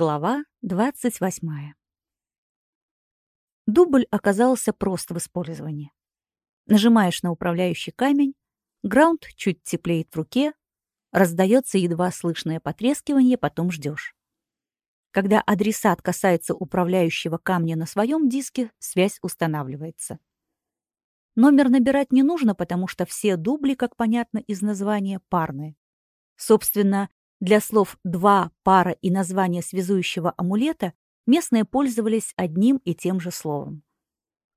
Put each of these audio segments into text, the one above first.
Глава 28. Дубль оказался прост в использовании. Нажимаешь на управляющий камень, граунд чуть теплеет в руке, раздается едва слышное потрескивание, потом ждешь. Когда адресат касается управляющего камня на своем диске, связь устанавливается. Номер набирать не нужно, потому что все дубли, как понятно из названия, парные. Собственно, для слов «два», «пара» и название связующего амулета местные пользовались одним и тем же словом.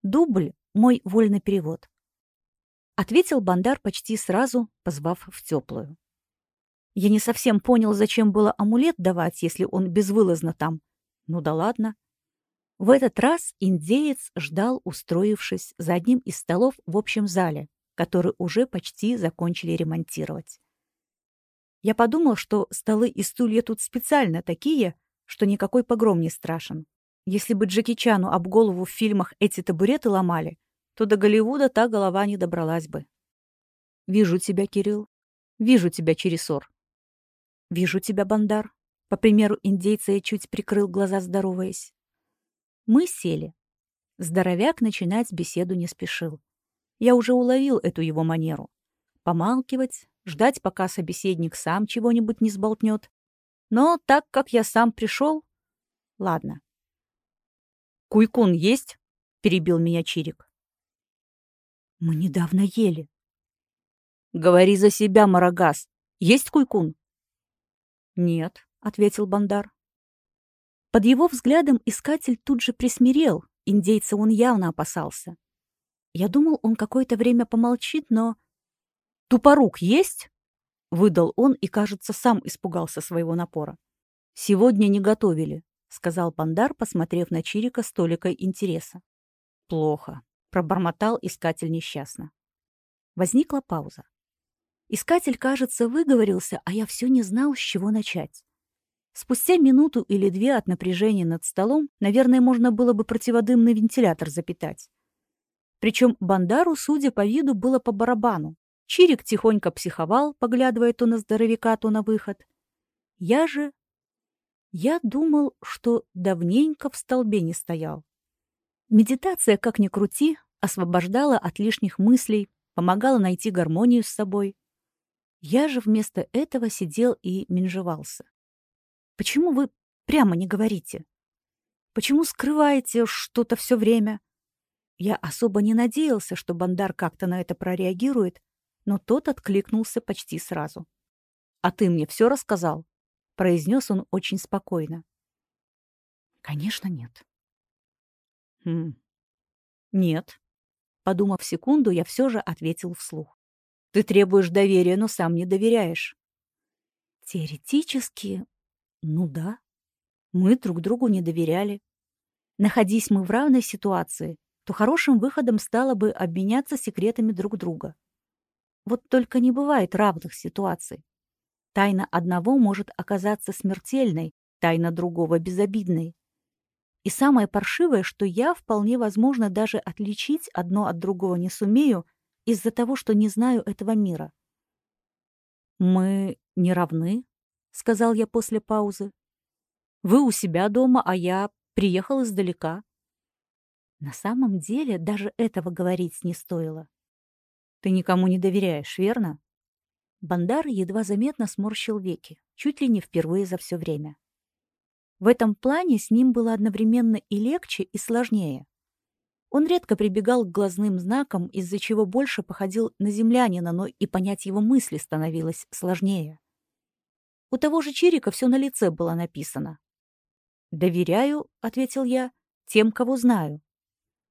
«Дубль» — мой вольный перевод. Ответил Бандар почти сразу, позвав в теплую. Я не совсем понял, зачем было амулет давать, если он безвылазно там. Ну да ладно. В этот раз индеец ждал, устроившись за одним из столов в общем зале, который уже почти закончили ремонтировать. Я подумал, что столы и стулья тут специально такие, что никакой погром не страшен. Если бы Джеки Чану об голову в фильмах эти табуреты ломали, то до Голливуда та голова не добралась бы. «Вижу тебя, Кирилл. Вижу тебя, Чересор. Вижу тебя, Бандар». По примеру индейца я чуть прикрыл глаза, здороваясь. Мы сели. Здоровяк начинать беседу не спешил. Я уже уловил эту его манеру. Помалкивать, ждать, пока собеседник сам чего-нибудь не сболтнет. Но так как я сам пришел... Ладно. «Куйкун есть?» — перебил меня Чирик. «Мы недавно ели». «Говори за себя, Марагас. Есть куйкун?» «Нет», — ответил Бандар. Под его взглядом искатель тут же присмирел, индейца он явно опасался. Я думал, он какое-то время помолчит, но «Тупорук есть?» — выдал он и, кажется, сам испугался своего напора. «Сегодня не готовили», — сказал Пандар, посмотрев на Чирика с толикой интереса. «Плохо», — пробормотал искатель несчастно. Возникла пауза. Искатель, кажется, выговорился, а я все не знал, с чего начать. Спустя минуту или две от напряжения над столом, наверное, можно было бы противодымный вентилятор запитать. Причем Бандару, судя по виду, было по барабану. Чирик тихонько психовал, поглядывая то на здоровяка, то на выход. Я же... Я думал, что давненько в столбе не стоял. Медитация, как ни крути, освобождала от лишних мыслей, помогала найти гармонию с собой. Я же вместо этого сидел и менжевался. Почему вы прямо не говорите? Почему скрываете что-то все время? Я особо не надеялся, что Бандар как-то на это прореагирует, но тот откликнулся почти сразу. «А ты мне все рассказал?» — произнес он очень спокойно. «Конечно, нет». «Хм... Нет». Подумав секунду, я все же ответил вслух. «Ты требуешь доверия, но сам не доверяешь». «Теоретически, ну да. Мы друг другу не доверяли. Находись мы в равной ситуации, то хорошим выходом стало бы обменяться секретами друг друга. Вот только не бывает равных ситуаций. Тайна одного может оказаться смертельной, тайна другого безобидной. И самое паршивое, что я вполне возможно даже отличить одно от другого не сумею из-за того, что не знаю этого мира. «Мы не равны», — сказал я после паузы. «Вы у себя дома, а я приехал издалека». На самом деле даже этого говорить не стоило. Ты никому не доверяешь, верно? Бандар едва заметно сморщил веки, чуть ли не впервые за все время. В этом плане с ним было одновременно и легче, и сложнее. Он редко прибегал к глазным знакам, из-за чего больше походил на землянина, но и понять его мысли становилось сложнее. У того же Чирика все на лице было написано. «Доверяю», — ответил я, — «тем, кого знаю.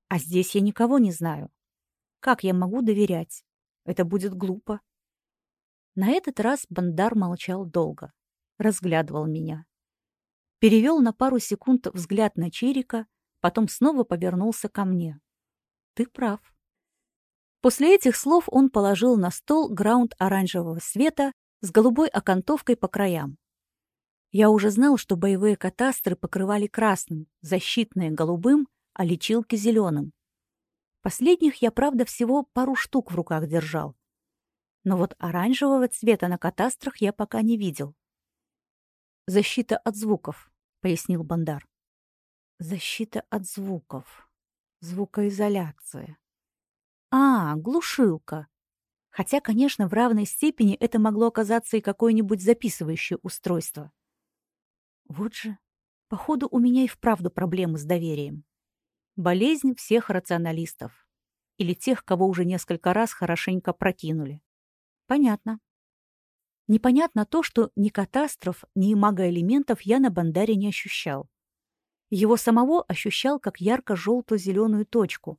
А здесь я никого не знаю. Как я могу доверять? Это будет глупо. На этот раз Бандар молчал долго. Разглядывал меня. Перевел на пару секунд взгляд на Чирика, потом снова повернулся ко мне. Ты прав. После этих слов он положил на стол граунд оранжевого света с голубой окантовкой по краям. Я уже знал, что боевые катастры покрывали красным, защитные — голубым, а лечилки — зеленым. Последних я, правда, всего пару штук в руках держал. Но вот оранжевого цвета на катастрах я пока не видел. «Защита от звуков», пояснил Бандар. Защита от звуков. Звукоизоляция. А, глушилка. Хотя, конечно, в равной степени это могло оказаться и какое-нибудь записывающее устройство. Вот же, походу, у меня и вправду проблемы с доверием. Болезнь всех рационалистов. Или тех, кого уже несколько раз хорошенько прокинули. Понятно. Непонятно то, что ни катастроф, ни магоэлементов я на Бандаре не ощущал. Его самого ощущал как ярко-желто-зеленую точку,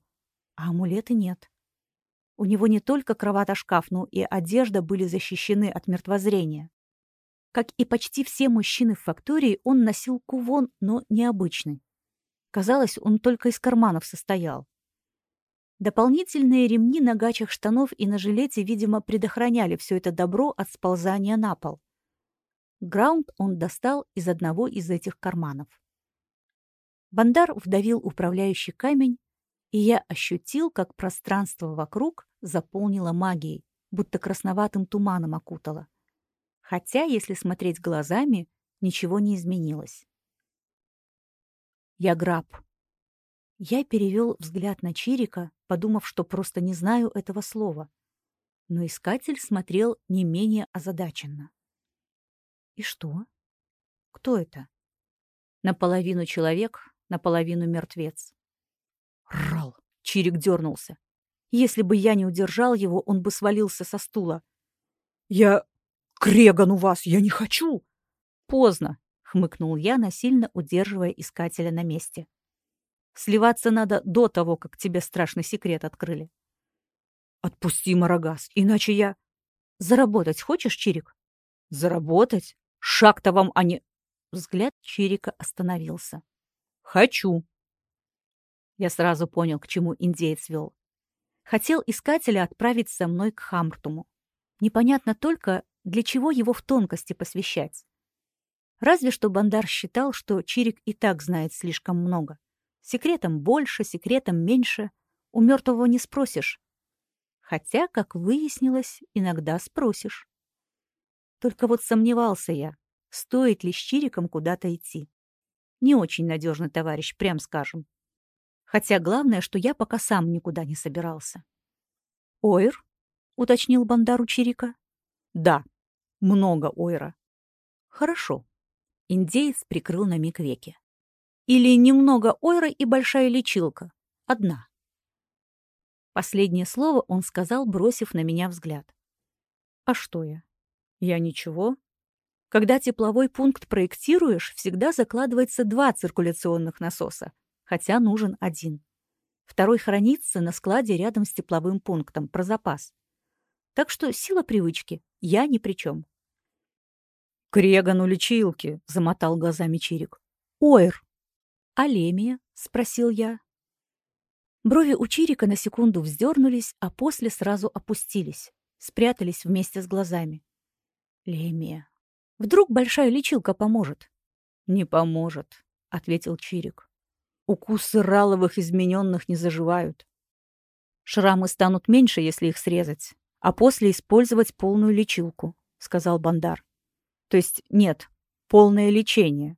а амулеты нет. У него не только кроватошкаф, но и одежда были защищены от мертвозрения. Как и почти все мужчины в фактории, он носил кувон, но необычный. Казалось, он только из карманов состоял. Дополнительные ремни на гачах штанов и на жилете, видимо, предохраняли все это добро от сползания на пол. Граунд он достал из одного из этих карманов. Бандар вдавил управляющий камень, и я ощутил, как пространство вокруг заполнило магией, будто красноватым туманом окутало. Хотя, если смотреть глазами, ничего не изменилось. Я граб. Я перевел взгляд на Чирика, подумав, что просто не знаю этого слова. Но искатель смотрел не менее озадаченно. И что? Кто это? Наполовину человек, наполовину мертвец. Рал! Чирик дернулся. Если бы я не удержал его, он бы свалился со стула. «Я... Креган у вас! Я не хочу!» «Поздно!» — хмыкнул я, насильно удерживая искателя на месте. «Сливаться надо до того, как тебе страшный секрет открыли». «Отпусти, Марагас, иначе я...» «Заработать хочешь, Чирик?» «Заработать? Шаг-то вам, а не...» Взгляд Чирика остановился. «Хочу». Я сразу понял, к чему индеец вел. Хотел искателя отправить со мной к Хамртуму. Непонятно только, для чего его в тонкости посвящать. Разве что Бандар считал, что Чирик и так знает слишком много. Секретом больше, секретом меньше. У мертвого не спросишь. Хотя, как выяснилось, иногда спросишь. Только вот сомневался я, стоит ли с Чириком куда-то идти. Не очень надежный товарищ, прям скажем. Хотя главное, что я пока сам никуда не собирался. «Ойр?» — уточнил Бандару Чирика. «Да, много ойра». «Хорошо». Индеец прикрыл на миг веки. «Или немного ойра и большая лечилка. Одна». Последнее слово он сказал, бросив на меня взгляд. «А что я? Я ничего. Когда тепловой пункт проектируешь, всегда закладывается два циркуляционных насоса, хотя нужен один. Второй хранится на складе рядом с тепловым пунктом, про запас. Так что сила привычки, я ни при чем. «Крегану лечилки», — замотал глазами Чирик. «Ойр». «А лемия?» — спросил я. Брови у Чирика на секунду вздернулись, а после сразу опустились, спрятались вместе с глазами. Лемия. Вдруг большая лечилка поможет? Не поможет, ответил Чирик. Укусы раловых измененных не заживают. Шрамы станут меньше, если их срезать, а после использовать полную лечилку, сказал Бандар. То есть нет, полное лечение.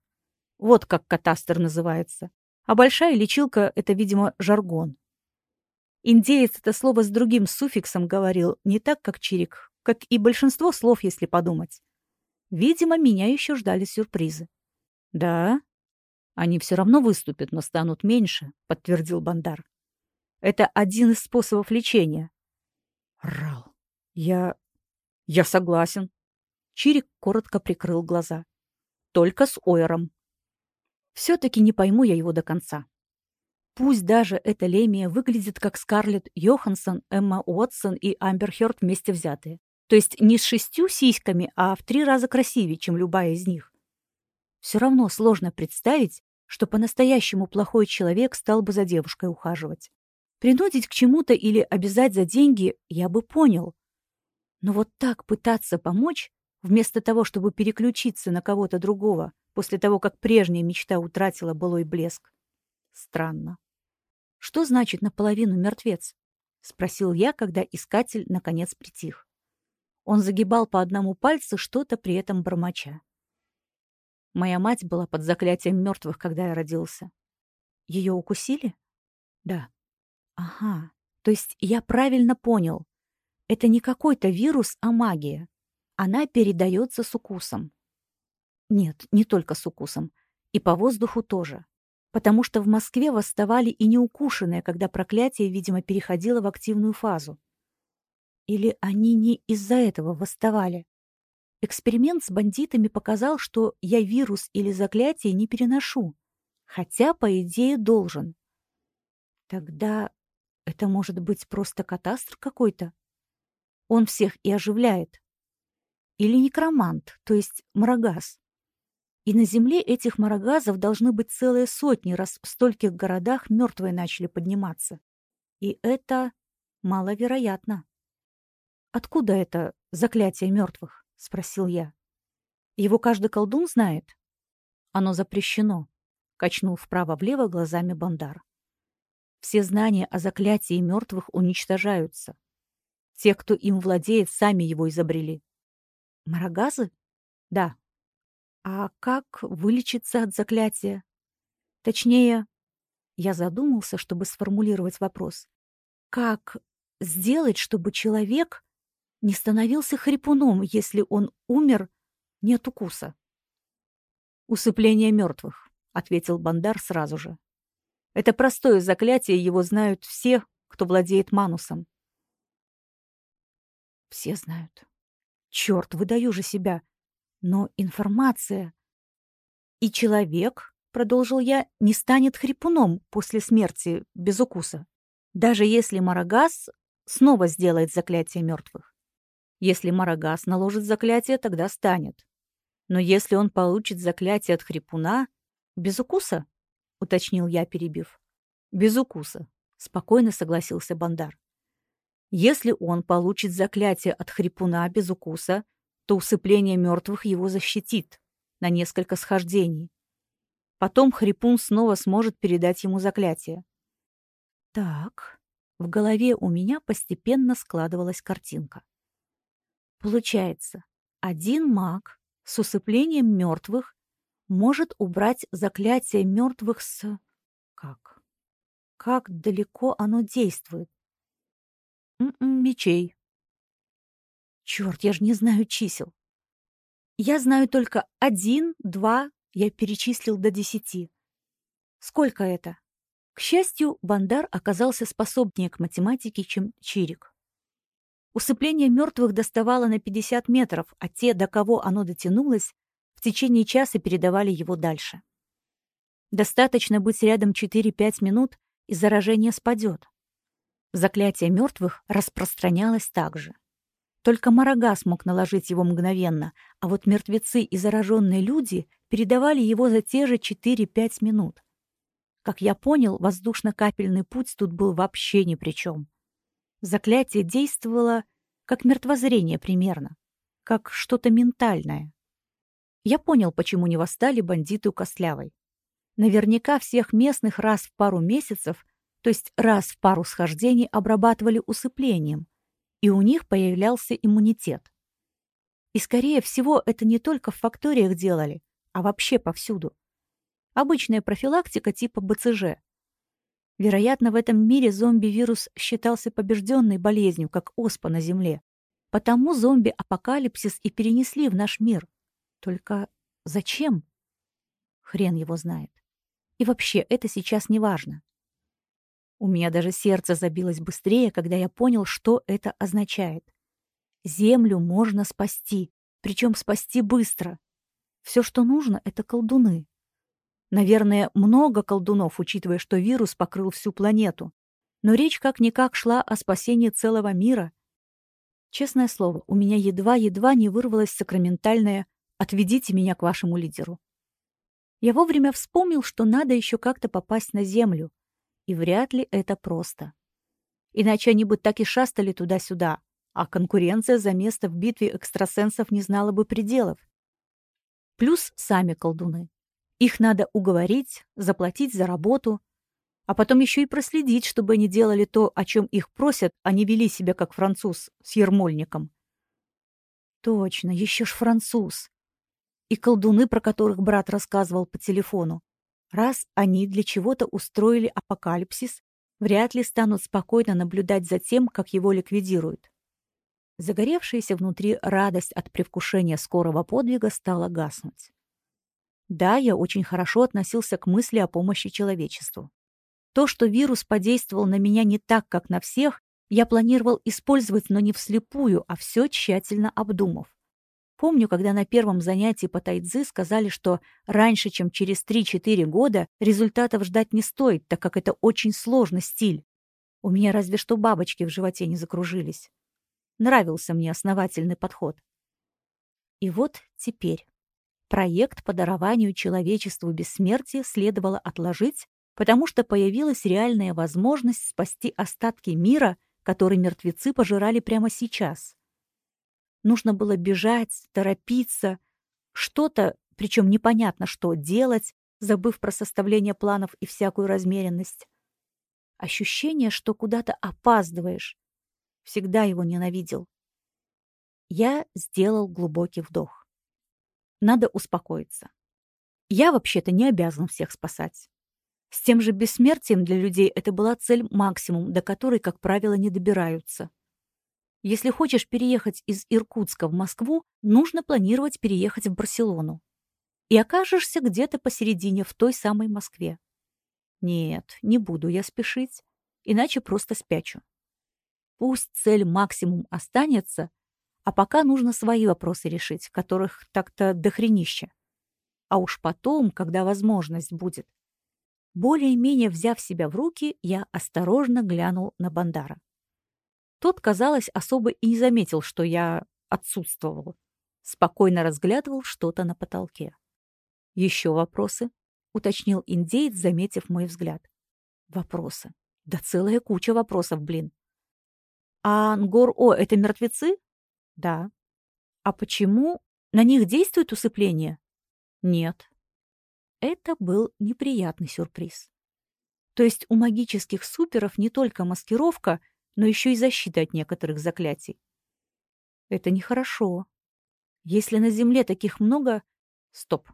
Вот как катастер называется. А большая лечилка — это, видимо, жаргон. Индеец это слово с другим суффиксом говорил не так, как Чирик, как и большинство слов, если подумать. Видимо, меня еще ждали сюрпризы. «Да, они все равно выступят, но станут меньше», — подтвердил Бандар. «Это один из способов лечения». «Рал, я... я согласен». Чирик коротко прикрыл глаза. «Только с Ойером». «Все-таки не пойму я его до конца. Пусть даже эта лемия выглядит как Скарлетт Йоханссон, Эмма Уотсон и Амбер Хёрд вместе взятые. То есть не с шестью сиськами, а в три раза красивее, чем любая из них. Все равно сложно представить, что по-настоящему плохой человек стал бы за девушкой ухаживать. Принудить к чему-то или обязать за деньги я бы понял. Но вот так пытаться помочь, вместо того, чтобы переключиться на кого-то другого, после того, как прежняя мечта утратила былой блеск. Странно. Что значит наполовину мертвец? — спросил я, когда искатель наконец притих. Он загибал по одному пальцу, что-то при этом бормоча. Моя мать была под заклятием мертвых, когда я родился. Ее укусили? Да. Ага. То есть я правильно понял. Это не какой-то вирус, а магия. Она передается с укусом. Нет, не только с укусом. И по воздуху тоже. Потому что в Москве восставали и неукушенные, когда проклятие, видимо, переходило в активную фазу. Или они не из-за этого восставали? Эксперимент с бандитами показал, что я вирус или заклятие не переношу, хотя, по идее, должен. Тогда это может быть просто катастр какой-то? Он всех и оживляет. Или некромант, то есть марагаз. И на земле этих марагазов должны быть целые сотни, раз в стольких городах мертвые начали подниматься. И это маловероятно. Откуда это заклятие мертвых? — спросил я. «Его каждый колдун знает?» «Оно запрещено», — качнул вправо-влево глазами Бандар. «Все знания о заклятии мертвых уничтожаются. Те, кто им владеет, сами его изобрели». «Марагазы?» «Да». «А как вылечиться от заклятия?» «Точнее...» Я задумался, чтобы сформулировать вопрос. «Как сделать, чтобы человек не становился хрипуном, если он умер не от укуса. «Усыпление мертвых», — ответил Бандар сразу же. «Это простое заклятие, его знают все, кто владеет манусом». «Все знают. Черт, выдаю же себя. Но информация...» «И человек, — продолжил я, — не станет хрипуном после смерти без укуса, даже если Марагас снова сделает заклятие мертвых. Если Марагас наложит заклятие, тогда станет. Но если он получит заклятие от хрипуна... Без укуса? — уточнил я, перебив. Без укуса, — спокойно согласился Бандар. Если он получит заклятие от хрипуна без укуса, то усыпление мертвых его защитит на несколько схождений. Потом хрипун снова сможет передать ему заклятие. Так, в голове у меня постепенно складывалась картинка. Получается, один маг с усыплением мертвых может убрать заклятие мертвых с... Как? Как далеко оно действует? М м-м, -м, мечей. Черт, я же не знаю чисел. Я знаю только один, два, я перечислил до десяти. Сколько это? К счастью, Бандар оказался способнее к математике, чем Чирик. Усыпление мертвых доставало на 50 метров, а те, до кого оно дотянулось, в течение часа передавали его дальше. Достаточно быть рядом 4-5 минут, и заражение спадет. Заклятие мертвых распространялось также. Только Марагас мог наложить его мгновенно, а вот мертвецы и зараженные люди передавали его за те же 4-5 минут. Как я понял, воздушно-капельный путь тут был вообще ни при чем. Заклятие действовало как мертвозрение примерно, как что-то ментальное. Я понял, почему не восстали бандиты у Костлявой. Наверняка всех местных раз в пару месяцев, то есть раз в пару схождений, обрабатывали усыплением, и у них появлялся иммунитет. И, скорее всего, это не только в факториях делали, а вообще повсюду. Обычная профилактика типа БЦЖ. Вероятно, в этом мире зомби-вирус считался побежденной болезнью, как оспа на Земле. Потому зомби-апокалипсис и перенесли в наш мир. Только зачем? Хрен его знает. И вообще, это сейчас не важно. У меня даже сердце забилось быстрее, когда я понял, что это означает. Землю можно спасти, причем спасти быстро. Все, что нужно, — это колдуны. Наверное, много колдунов, учитывая, что вирус покрыл всю планету. Но речь как-никак шла о спасении целого мира. Честное слово, у меня едва-едва не вырвалось сакраментальное «отведите меня к вашему лидеру». Я вовремя вспомнил, что надо еще как-то попасть на Землю. И вряд ли это просто. Иначе они бы так и шастали туда-сюда, а конкуренция за место в битве экстрасенсов не знала бы пределов. Плюс сами колдуны. Их надо уговорить, заплатить за работу, а потом еще и проследить, чтобы они делали то, о чем их просят, а не вели себя как француз с ермольником. Точно, еще ж француз. и колдуны, про которых брат рассказывал по телефону. Раз они для чего-то устроили апокалипсис, вряд ли станут спокойно наблюдать за тем, как его ликвидируют. Загоревшаяся внутри радость от привкушения скорого подвига стала гаснуть. Да, я очень хорошо относился к мысли о помощи человечеству. То, что вирус подействовал на меня не так, как на всех, я планировал использовать, но не вслепую, а все тщательно обдумав. Помню, когда на первом занятии по тайцзы сказали, что раньше, чем через 3-4 года, результатов ждать не стоит, так как это очень сложный стиль. У меня разве что бабочки в животе не закружились. Нравился мне основательный подход. И вот теперь. Проект по дарованию человечеству бессмертия следовало отложить, потому что появилась реальная возможность спасти остатки мира, который мертвецы пожирали прямо сейчас. Нужно было бежать, торопиться, что-то, причем непонятно что, делать, забыв про составление планов и всякую размеренность. Ощущение, что куда-то опаздываешь. Всегда его ненавидел. Я сделал глубокий вдох. Надо успокоиться. Я вообще-то не обязан всех спасать. С тем же бессмертием для людей это была цель максимум, до которой, как правило, не добираются. Если хочешь переехать из Иркутска в Москву, нужно планировать переехать в Барселону. И окажешься где-то посередине в той самой Москве. Нет, не буду я спешить, иначе просто спячу. Пусть цель максимум останется, а пока нужно свои вопросы решить, которых так-то дохренища. А уж потом, когда возможность будет. Более-менее взяв себя в руки, я осторожно глянул на Бандара. Тот, казалось, особо и не заметил, что я отсутствовал. Спокойно разглядывал что-то на потолке. «Еще вопросы?» — уточнил индеец, заметив мой взгляд. «Вопросы. Да целая куча вопросов, блин». «А Ангор-О — это мертвецы?» «Да». «А почему на них действует усыпление?» «Нет». Это был неприятный сюрприз. То есть у магических суперов не только маскировка — но еще и защита от некоторых заклятий. Это нехорошо. Если на Земле таких много... Стоп.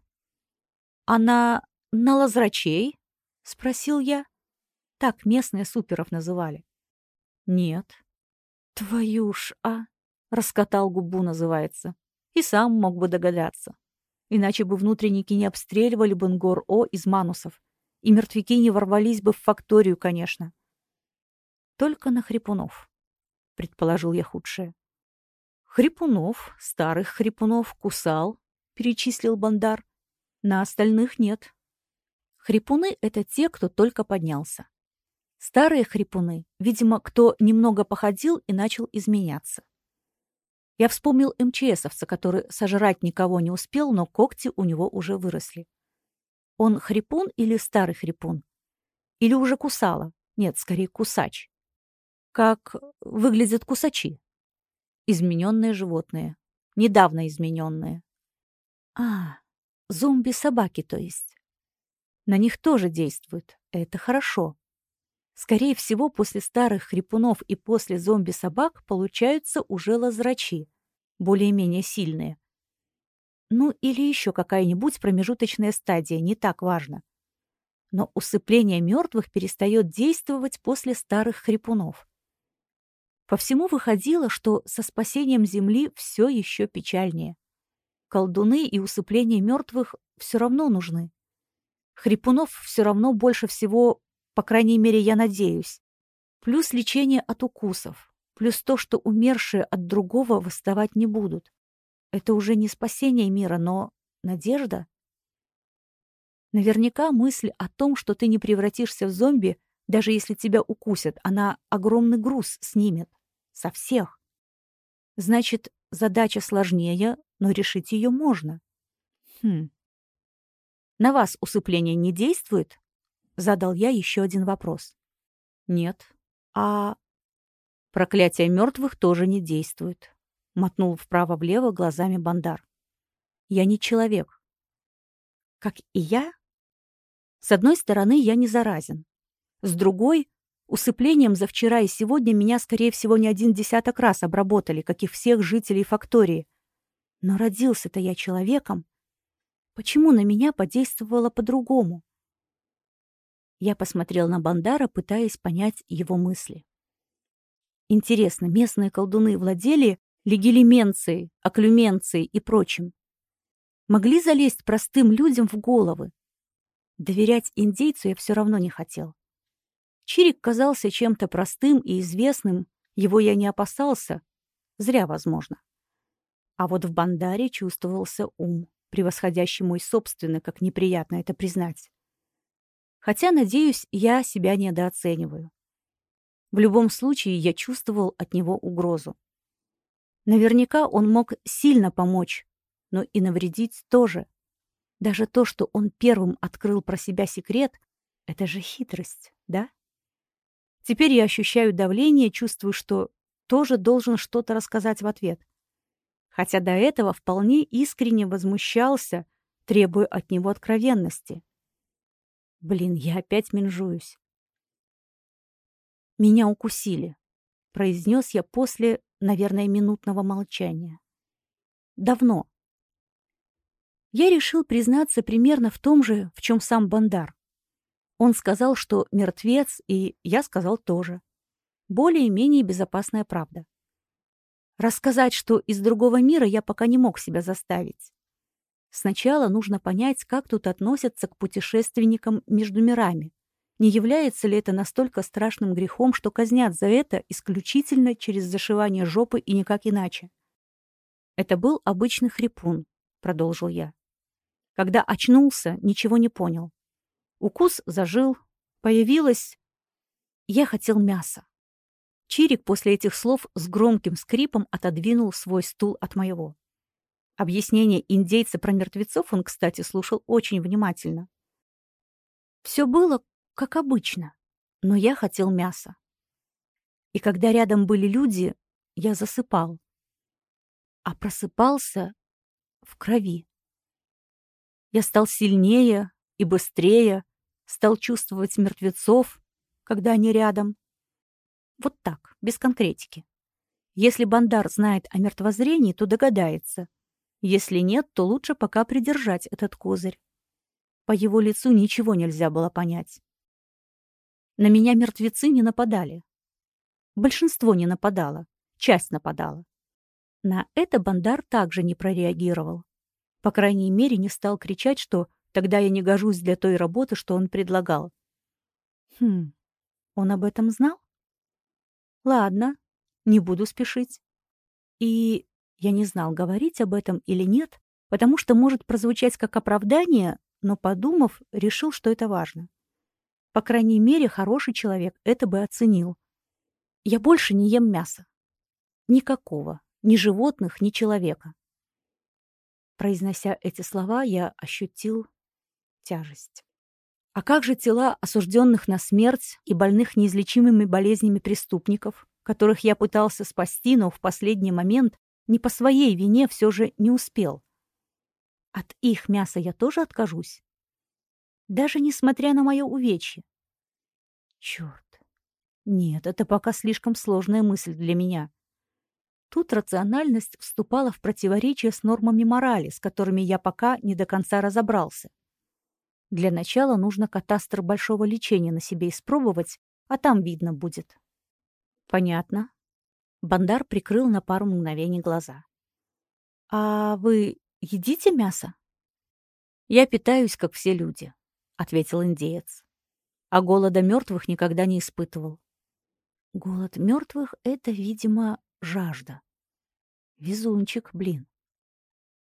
Она на лазрачей? Спросил я. Так местные суперов называли. Нет. Твою ж, а? Раскатал губу, называется. И сам мог бы догадаться. Иначе бы внутренники не обстреливали Бенгор-О из манусов. И мертвяки не ворвались бы в факторию, конечно. Только на хрипунов, предположил я худшее. Хрипунов, старых хрипунов, кусал, перечислил Бандар. На остальных нет. Хрипуны — это те, кто только поднялся. Старые хрипуны, видимо, кто немного походил и начал изменяться. Я вспомнил МЧСовца, который сожрать никого не успел, но когти у него уже выросли. Он хрипун или старый хрипун? Или уже кусала? Нет, скорее кусач как выглядят кусачи. Измененные животные. Недавно измененные. А, зомби-собаки, то есть. На них тоже действует. Это хорошо. Скорее всего, после старых хрипунов и после зомби-собак получаются уже лазрачи, более-менее сильные. Ну или еще какая-нибудь промежуточная стадия, не так важно. Но усыпление мертвых перестает действовать после старых хрипунов. По всему выходило, что со спасением Земли все еще печальнее. Колдуны и усыпление мертвых все равно нужны. Хрипунов все равно больше всего, по крайней мере, я надеюсь. Плюс лечение от укусов. Плюс то, что умершие от другого восставать не будут. Это уже не спасение мира, но надежда. Наверняка мысль о том, что ты не превратишься в зомби, даже если тебя укусят, она огромный груз снимет. Со всех. Значит, задача сложнее, но решить ее можно. Хм. На вас усыпление не действует? Задал я еще один вопрос. Нет. А проклятие мертвых тоже не действует. Мотнул вправо-влево глазами Бандар. Я не человек. Как и я? С одной стороны, я не заразен. С другой, Усыплением за вчера и сегодня меня, скорее всего, не один десяток раз обработали, как и всех жителей фактории. Но родился-то я человеком. Почему на меня подействовало по-другому? Я посмотрел на Бандара, пытаясь понять его мысли. Интересно, местные колдуны владели легилименцией, оклюменцией и прочим? Могли залезть простым людям в головы? Доверять индейцу я все равно не хотел. Чирик казался чем-то простым и известным, его я не опасался, зря, возможно. А вот в Бандаре чувствовался ум, превосходящий мой собственный, как неприятно это признать. Хотя, надеюсь, я себя недооцениваю. В любом случае, я чувствовал от него угрозу. Наверняка он мог сильно помочь, но и навредить тоже. Даже то, что он первым открыл про себя секрет, это же хитрость, да? Теперь я ощущаю давление, чувствую, что тоже должен что-то рассказать в ответ. Хотя до этого вполне искренне возмущался, требуя от него откровенности. Блин, я опять менжуюсь. «Меня укусили», — произнес я после, наверное, минутного молчания. «Давно». Я решил признаться примерно в том же, в чем сам Бандар. Он сказал, что мертвец, и я сказал тоже. Более-менее безопасная правда. Рассказать, что из другого мира, я пока не мог себя заставить. Сначала нужно понять, как тут относятся к путешественникам между мирами. Не является ли это настолько страшным грехом, что казнят за это исключительно через зашивание жопы и никак иначе? Это был обычный хрипун, продолжил я. Когда очнулся, ничего не понял. Укус зажил, появилось... Я хотел мяса. Чирик после этих слов с громким скрипом отодвинул свой стул от моего. Объяснение индейца про мертвецов он, кстати, слушал очень внимательно. Все было как обычно, но я хотел мяса. И когда рядом были люди, я засыпал. А просыпался в крови. Я стал сильнее и быстрее, стал чувствовать мертвецов, когда они рядом. Вот так, без конкретики. Если Бандар знает о мертвозрении, то догадается — если нет, то лучше пока придержать этот козырь. По его лицу ничего нельзя было понять. На меня мертвецы не нападали. Большинство не нападало, часть нападала. На это Бандар также не прореагировал. По крайней мере, не стал кричать, что тогда я не гожусь для той работы, что он предлагал. Хм, он об этом знал? Ладно, не буду спешить. И я не знал, говорить об этом или нет, потому что может прозвучать как оправдание, но, подумав, решил, что это важно. По крайней мере, хороший человек это бы оценил. Я больше не ем мясо. Никакого. Ни животных, ни человека. Произнося эти слова, я ощутил тяжесть. А как же тела осужденных на смерть и больных неизлечимыми болезнями преступников, которых я пытался спасти, но в последний момент не по своей вине все же не успел. От их мяса я тоже откажусь. Даже несмотря на мое увечье. Черт. Нет, это пока слишком сложная мысль для меня. Тут рациональность вступала в противоречие с нормами морали, с которыми я пока не до конца разобрался. Для начала нужно катастр большого лечения на себе испробовать, а там видно будет. Понятно. Бандар прикрыл на пару мгновений глаза. «А вы едите мясо?» «Я питаюсь, как все люди», — ответил индеец. «А голода мертвых никогда не испытывал». «Голод мертвых — это, видимо, жажда. Везунчик, блин.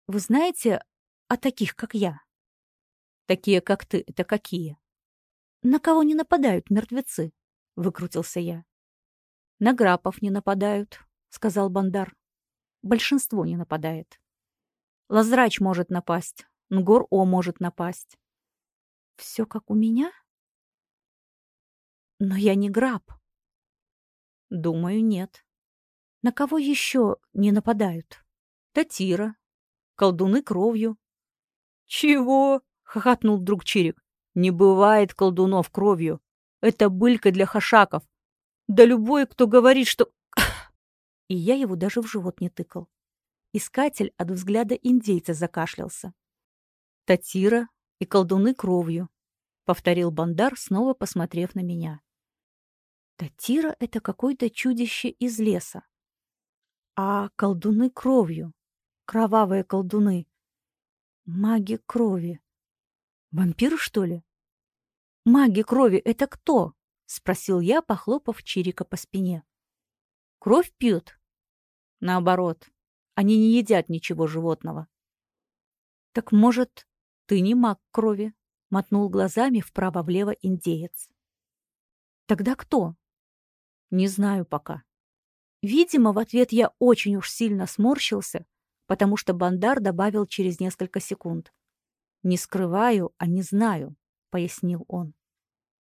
Вы знаете о таких, как я?» «Такие, как ты, это какие?» «На кого не нападают мертвецы?» — выкрутился я. На грапов не нападают, сказал Бандар. Большинство не нападает. Лазрач может напасть, Нгор-О может напасть. Все как у меня? Но я не граб. Думаю, нет. На кого еще не нападают? Татира. Колдуны кровью. Чего? Хохотнул вдруг Чирик. Не бывает колдунов кровью. Это былька для хашаков. Да любой, кто говорит, что... И я его даже в живот не тыкал. Искатель от взгляда индейца закашлялся. Татира и колдуны кровью», — повторил Бандар, снова посмотрев на меня. Татира — это какое-то чудище из леса. А колдуны кровью, кровавые колдуны, маги крови. Вампиры, что ли? Маги крови — это кто? — спросил я, похлопав Чирика по спине. Кровь пьют? Наоборот, они не едят ничего животного. Так может, ты не маг крови? — мотнул глазами вправо-влево индеец. Тогда кто? Не знаю пока. Видимо, в ответ я очень уж сильно сморщился, потому что Бандар добавил через несколько секунд. «Не скрываю, а не знаю», — пояснил он.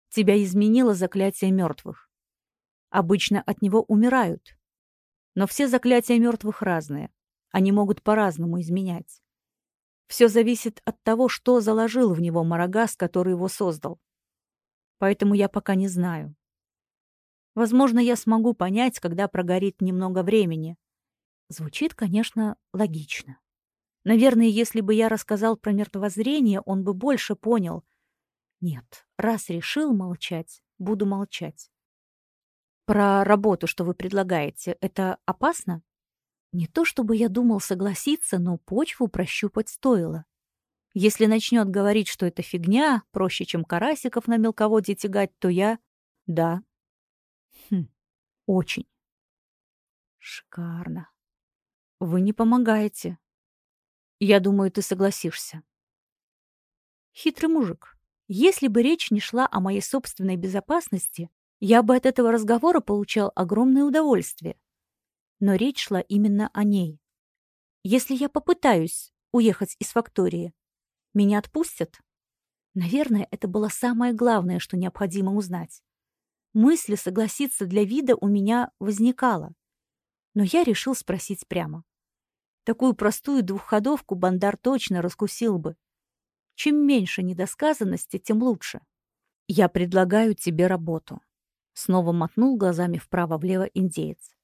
«Тебя изменило заклятие мертвых. Обычно от него умирают. Но все заклятия мертвых разные. Они могут по-разному изменять. Все зависит от того, что заложил в него Марагас, который его создал. Поэтому я пока не знаю. Возможно, я смогу понять, когда прогорит немного времени. Звучит, конечно, логично. Наверное, если бы я рассказал про мертвозрение, он бы больше понял. Нет, раз решил молчать, буду молчать. Про работу, что вы предлагаете, это опасно? Не то чтобы я думал согласиться, но почву прощупать стоило. Если начнет говорить, что это фигня, проще, чем карасиков на мелководье тягать, то я... Да, Хм, очень. Шикарно. Вы не помогаете. Я думаю, ты согласишься. Хитрый мужик. Если бы речь не шла о моей собственной безопасности, я бы от этого разговора получал огромное удовольствие. Но речь шла именно о ней. Если я попытаюсь уехать из фактории, меня отпустят? Наверное, это было самое главное, что необходимо узнать. Мысли согласиться для вида у меня возникала. Но я решил спросить прямо. Такую простую двухходовку Бандар точно раскусил бы. Чем меньше недосказанности, тем лучше. «Я предлагаю тебе работу», — снова мотнул глазами вправо-влево индеец.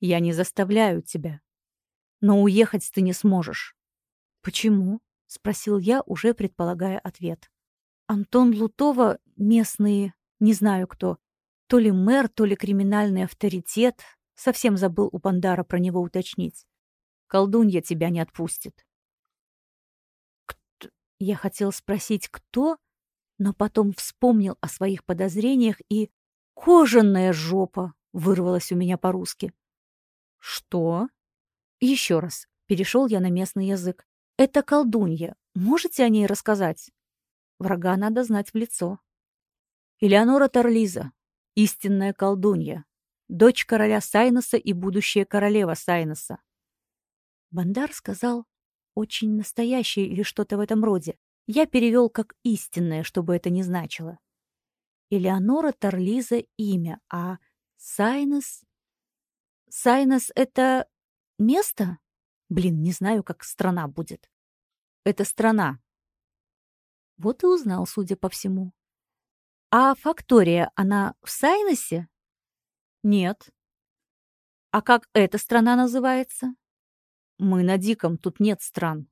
«Я не заставляю тебя. Но уехать ты не сможешь». «Почему?» — спросил я, уже предполагая ответ. Антон Лутова, местные, не знаю кто, то ли мэр, то ли криминальный авторитет. Совсем забыл у Пандара про него уточнить. Колдунья тебя не отпустит. Кто? Я хотел спросить, кто, но потом вспомнил о своих подозрениях и... «Кожаная жопа!» — вырвалась у меня по-русски. «Что?» Еще раз. Перешел я на местный язык. «Это колдунья. Можете о ней рассказать?» Врага надо знать в лицо. «Элеонора Торлиза, истинная колдунья, дочь короля Сайноса и будущая королева Сайноса. Бандар сказал «очень настоящее» или что-то в этом роде. Я перевел как «истинное», чтобы это не значило. Элеонора Торлиза имя, а Сайнос... Сайнос — это место? Блин, не знаю, как страна будет. Это страна. Вот и узнал, судя по всему. А фактория, она в Сайносе? Нет. А как эта страна называется? Мы на Диком, тут нет стран.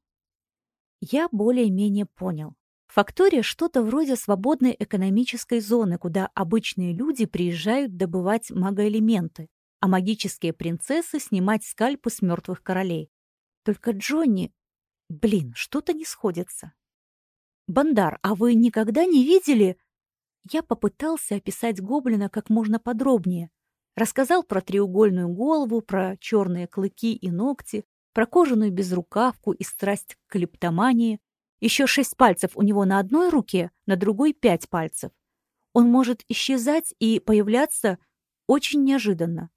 Я более-менее понял. Фактория что-то вроде свободной экономической зоны, куда обычные люди приезжают добывать магоэлементы, а магические принцессы снимать скальпы с мертвых королей. Только Джонни... Блин, что-то не сходится. Бандар, а вы никогда не видели я попытался описать гоблина как можно подробнее. Рассказал про треугольную голову, про черные клыки и ногти, про кожаную безрукавку и страсть к клептомании. Еще шесть пальцев у него на одной руке, на другой пять пальцев. Он может исчезать и появляться очень неожиданно.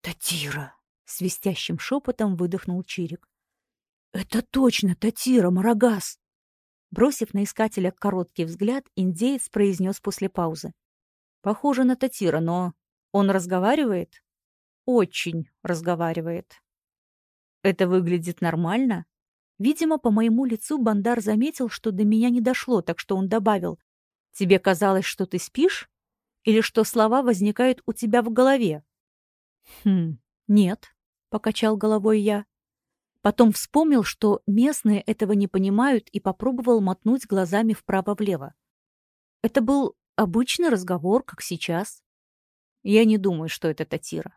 «Татира!» — свистящим шепотом выдохнул Чирик. «Это точно Татира, Марагас!» Бросив на искателя короткий взгляд, индеец произнес после паузы. «Похоже на Татира, но он разговаривает?» «Очень разговаривает». «Это выглядит нормально?» Видимо, по моему лицу Бандар заметил, что до меня не дошло, так что он добавил. «Тебе казалось, что ты спишь? Или что слова возникают у тебя в голове?» «Хм, нет», — покачал головой я. Потом вспомнил, что местные этого не понимают и попробовал мотнуть глазами вправо-влево. Это был обычный разговор, как сейчас. Я не думаю, что это Татира.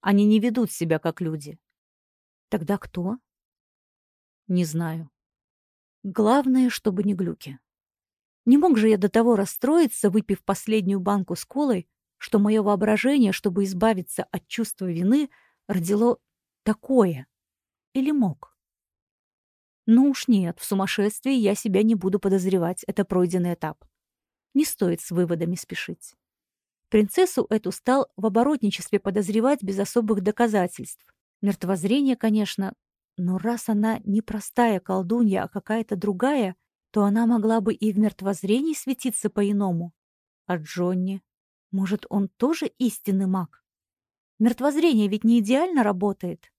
Они не ведут себя как люди. Тогда кто? Не знаю. Главное, чтобы не глюки. Не мог же я до того расстроиться, выпив последнюю банку с колой, что мое воображение, чтобы избавиться от чувства вины, родило такое. Или мог? Ну уж нет, в сумасшествии я себя не буду подозревать, это пройденный этап. Не стоит с выводами спешить. Принцессу эту стал в оборотничестве подозревать без особых доказательств. Мертвозрение, конечно, но раз она не простая колдунья, а какая-то другая, то она могла бы и в мертвозрении светиться по-иному. А Джонни? Может, он тоже истинный маг? Мертвозрение ведь не идеально работает.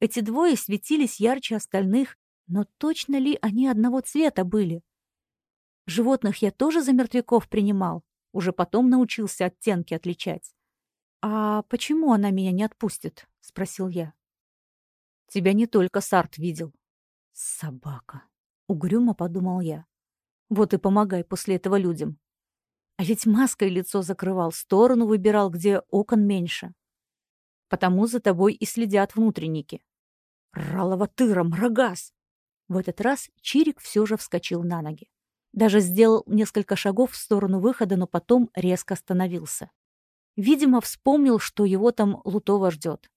Эти двое светились ярче остальных, но точно ли они одного цвета были? Животных я тоже за мертвяков принимал. Уже потом научился оттенки отличать. «А почему она меня не отпустит?» — спросил я. «Тебя не только Сарт видел». «Собака», — угрюмо подумал я. «Вот и помогай после этого людям. А ведь маской лицо закрывал, сторону выбирал, где окон меньше. Потому за тобой и следят внутренники». «Ралова тыром, рогаз!» В этот раз Чирик все же вскочил на ноги. Даже сделал несколько шагов в сторону выхода, но потом резко остановился. Видимо, вспомнил, что его там Лутова ждет.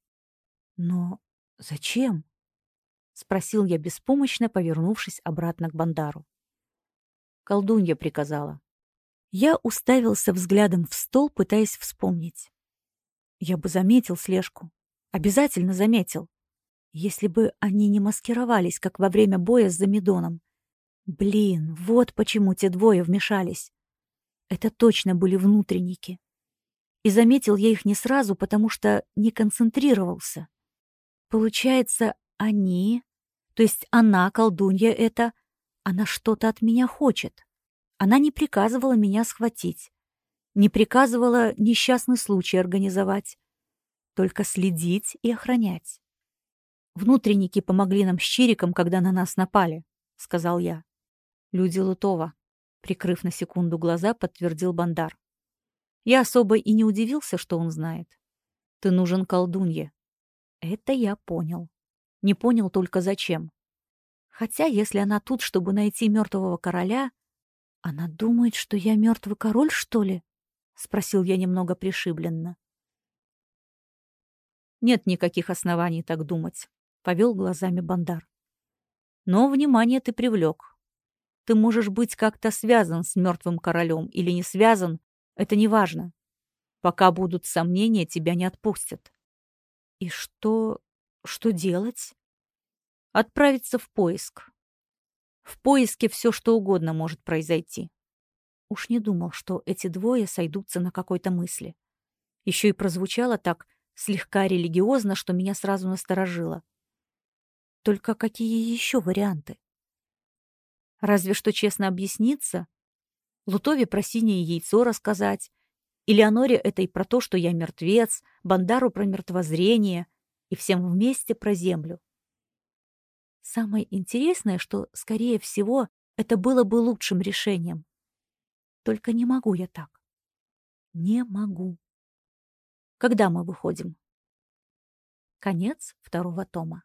«Но зачем?» — спросил я беспомощно, повернувшись обратно к Бандару. Колдунья приказала. Я уставился взглядом в стол, пытаясь вспомнить. Я бы заметил слежку. Обязательно заметил. Если бы они не маскировались, как во время боя с Замедоном. Блин, вот почему те двое вмешались. Это точно были внутренники. И заметил я их не сразу, потому что не концентрировался. Получается, они, то есть она, колдунья эта, она что-то от меня хочет. Она не приказывала меня схватить, не приказывала несчастный случай организовать, только следить и охранять. Внутренники помогли нам с Чириком, когда на нас напали, — сказал я. Люди Лутова, прикрыв на секунду глаза, подтвердил Бандар. Я особо и не удивился, что он знает. Ты нужен колдунье. Это я понял. Не понял только зачем. Хотя, если она тут, чтобы найти мертвого короля, она думает, что я мертвый король, что ли? Спросил я немного пришибленно. Нет никаких оснований так думать, повел глазами Бандар. Но внимание ты привлек. Ты можешь быть как-то связан с мертвым королем или не связан, это не важно. Пока будут сомнения, тебя не отпустят. И что... что делать? Отправиться в поиск. В поиске все что угодно может произойти. Уж не думал, что эти двое сойдутся на какой-то мысли. Еще и прозвучало так слегка религиозно, что меня сразу насторожило. Только какие еще варианты? Разве что честно объясниться. Лутове про синее яйцо рассказать. Элеоноре этой про то, что я мертвец, Бандару про мертвозрение и всем вместе про землю. Самое интересное, что, скорее всего, это было бы лучшим решением. Только не могу я так. Не могу. Когда мы выходим? Конец второго тома.